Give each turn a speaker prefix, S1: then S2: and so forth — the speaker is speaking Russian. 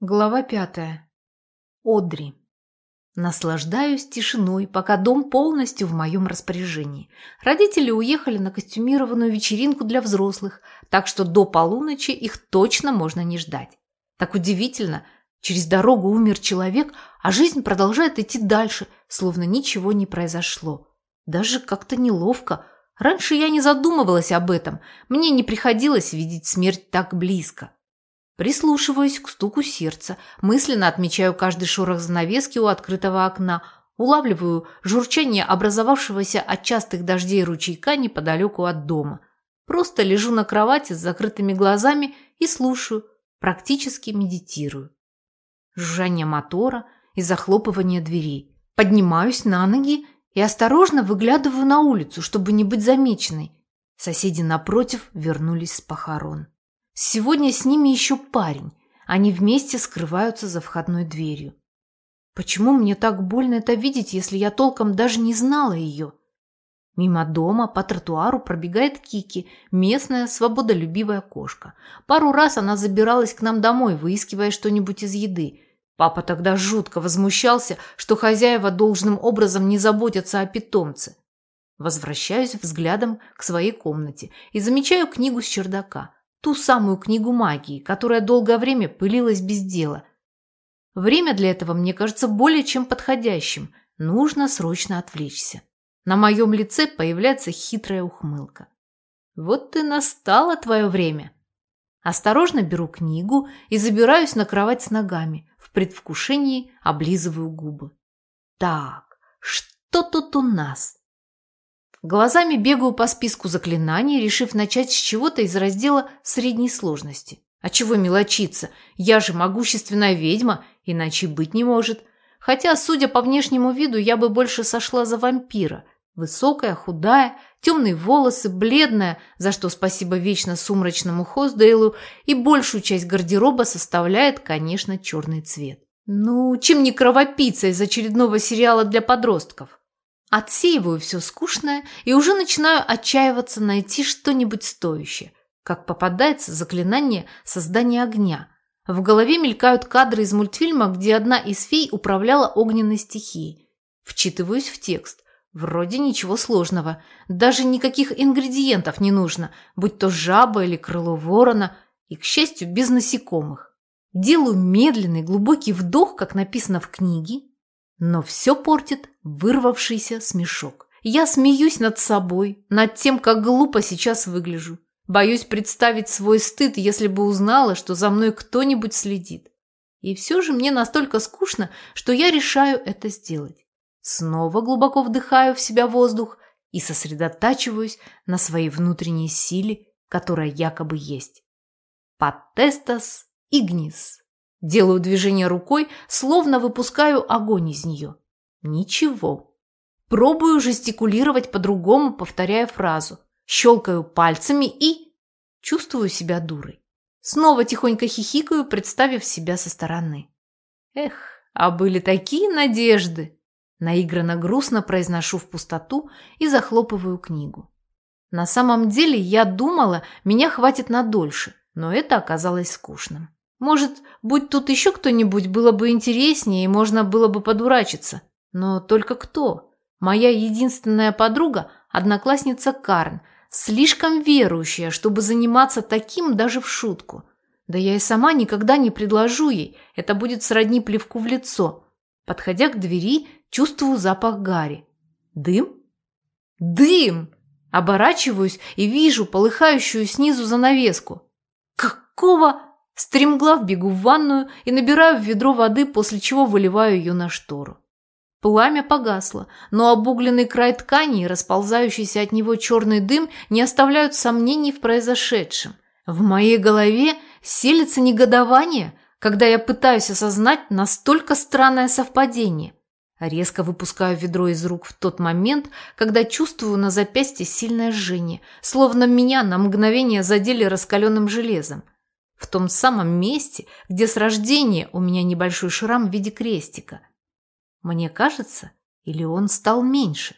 S1: Глава пятая. Одри. Наслаждаюсь тишиной, пока дом полностью в моем распоряжении. Родители уехали на костюмированную вечеринку для взрослых, так что до полуночи их точно можно не ждать. Так удивительно, через дорогу умер человек, а жизнь продолжает идти дальше, словно ничего не произошло. Даже как-то неловко. Раньше я не задумывалась об этом, мне не приходилось видеть смерть так близко. Прислушиваюсь к стуку сердца, мысленно отмечаю каждый шорох занавески у открытого окна, улавливаю журчание образовавшегося от частых дождей ручейка неподалеку от дома. Просто лежу на кровати с закрытыми глазами и слушаю, практически медитирую. Жужжание мотора и захлопывание дверей. Поднимаюсь на ноги и осторожно выглядываю на улицу, чтобы не быть замеченной. Соседи напротив вернулись с похорон. Сегодня с ними еще парень. Они вместе скрываются за входной дверью. Почему мне так больно это видеть, если я толком даже не знала ее? Мимо дома по тротуару пробегает Кики, местная свободолюбивая кошка. Пару раз она забиралась к нам домой, выискивая что-нибудь из еды. Папа тогда жутко возмущался, что хозяева должным образом не заботятся о питомце. Возвращаюсь взглядом к своей комнате и замечаю книгу с чердака ту самую книгу магии, которая долгое время пылилась без дела. Время для этого мне кажется более чем подходящим. Нужно срочно отвлечься. На моем лице появляется хитрая ухмылка. Вот и настало твое время. Осторожно беру книгу и забираюсь на кровать с ногами. В предвкушении облизываю губы. Так, что тут у нас? Глазами бегаю по списку заклинаний, решив начать с чего-то из раздела средней сложности. А чего мелочиться? Я же могущественная ведьма, иначе быть не может. Хотя, судя по внешнему виду, я бы больше сошла за вампира. Высокая, худая, темные волосы, бледная, за что спасибо вечно сумрачному Хоздейлу, и большую часть гардероба составляет, конечно, черный цвет. Ну, чем не кровопийца из очередного сериала для подростков? Отсеиваю все скучное и уже начинаю отчаиваться найти что-нибудь стоящее, как попадается заклинание создания огня. В голове мелькают кадры из мультфильма, где одна из фей управляла огненной стихией. Вчитываюсь в текст. Вроде ничего сложного. Даже никаких ингредиентов не нужно, будь то жаба или крыло ворона, и, к счастью, без насекомых. Делаю медленный глубокий вдох, как написано в книге, но все портит вырвавшийся смешок. Я смеюсь над собой, над тем, как глупо сейчас выгляжу. Боюсь представить свой стыд, если бы узнала, что за мной кто-нибудь следит. И все же мне настолько скучно, что я решаю это сделать. Снова глубоко вдыхаю в себя воздух и сосредотачиваюсь на своей внутренней силе, которая якобы есть. Патестас игнис. Делаю движение рукой, словно выпускаю огонь из нее. Ничего. Пробую жестикулировать по-другому, повторяя фразу. Щелкаю пальцами и... Чувствую себя дурой. Снова тихонько хихикаю, представив себя со стороны. Эх, а были такие надежды! Наигранно грустно произношу в пустоту и захлопываю книгу. На самом деле я думала, меня хватит на дольше, но это оказалось скучным. Может, будь тут еще кто-нибудь, было бы интереснее и можно было бы подурачиться. Но только кто? Моя единственная подруга – одноклассница Карн, слишком верующая, чтобы заниматься таким даже в шутку. Да я и сама никогда не предложу ей, это будет сродни плевку в лицо. Подходя к двери, чувствую запах гари. Дым? Дым! Оборачиваюсь и вижу полыхающую снизу занавеску. Какого... Стремглав бегу в ванную и набираю в ведро воды, после чего выливаю ее на штору. Пламя погасло, но обугленный край ткани и расползающийся от него черный дым не оставляют сомнений в произошедшем. В моей голове селится негодование, когда я пытаюсь осознать настолько странное совпадение. Резко выпускаю ведро из рук в тот момент, когда чувствую на запястье сильное жжение, словно меня на мгновение задели раскаленным железом. В том самом месте, где с рождения у меня небольшой шрам в виде крестика. Мне кажется, или он стал меньше?